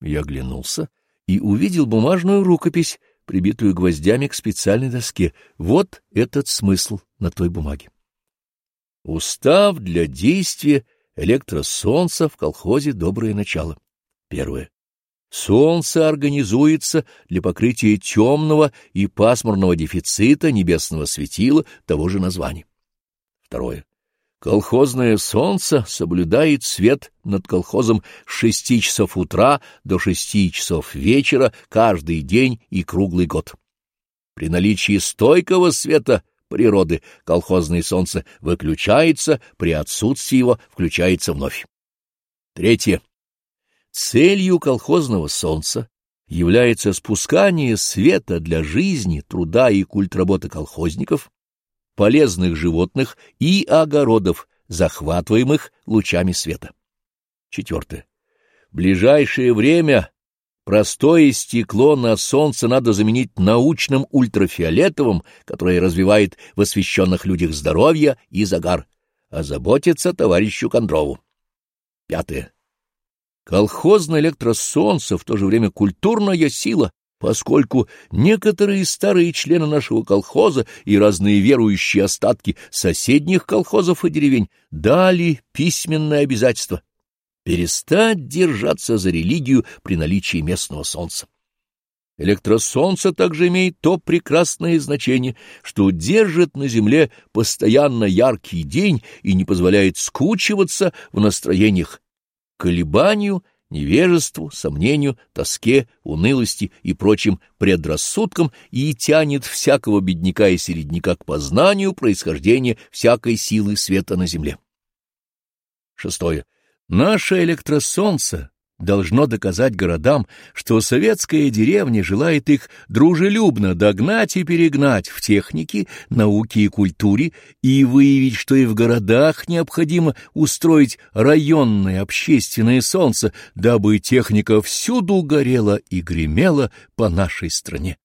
Я оглянулся и увидел бумажную рукопись, прибитую гвоздями к специальной доске. Вот этот смысл на той бумаге. Устав для действия электросолнца в колхозе «Доброе начало». Первое. Солнце организуется для покрытия темного и пасмурного дефицита небесного светила того же названия. Второе. Колхозное солнце соблюдает свет над колхозом с шести часов утра до шести часов вечера каждый день и круглый год. При наличии стойкого света природы колхозное солнце выключается, при отсутствии его включается вновь. Третье. Целью колхозного солнца является спускание света для жизни, труда и культ работы колхозников, полезных животных и огородов, захватываемых лучами света. Четвертое. Ближайшее время простое стекло на солнце надо заменить научным ультрафиолетовым, которое развивает в освещенных людях здоровье и загар, а заботится товарищу Кондрову. Пятое. Колхозное электросолнце в то же время культурная сила, поскольку некоторые старые члены нашего колхоза и разные верующие остатки соседних колхозов и деревень дали письменное обязательство перестать держаться за религию при наличии местного солнца. Электросолнце также имеет то прекрасное значение, что держит на земле постоянно яркий день и не позволяет скучиваться в настроениях колебанию, невежеству, сомнению, тоске, унылости и прочим предрассудкам и тянет всякого бедняка и середняка к познанию происхождения всякой силы света на земле. Шестое. Наше электросолнце должно доказать городам, что советская деревня желает их дружелюбно догнать и перегнать в технике, науке и культуре и выявить, что и в городах необходимо устроить районное общественное солнце, дабы техника всюду горела и гремела по нашей стране.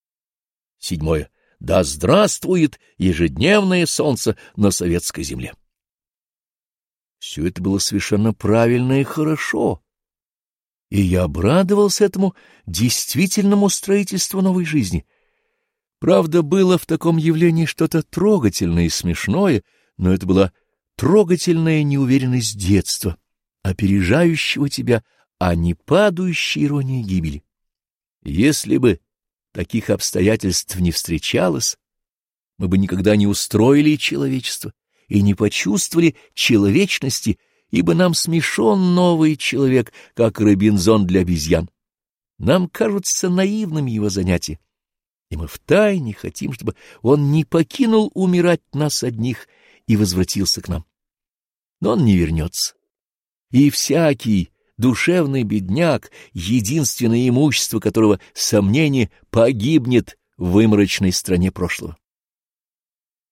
Седьмое. Да здравствует ежедневное солнце на советской земле! Все это было совершенно правильно и хорошо и я обрадовался этому действительному строительству новой жизни. Правда, было в таком явлении что-то трогательное и смешное, но это была трогательная неуверенность детства, опережающего тебя, а не падающая ирония гибели. Если бы таких обстоятельств не встречалось, мы бы никогда не устроили человечество и не почувствовали человечности, ибо нам смешон новый человек, как Робинзон для обезьян. Нам кажутся наивными его занятия, и мы втайне хотим, чтобы он не покинул умирать нас одних и возвратился к нам. Но он не вернется. И всякий душевный бедняк, единственное имущество которого, сомнение, погибнет в выморочной стране прошлого.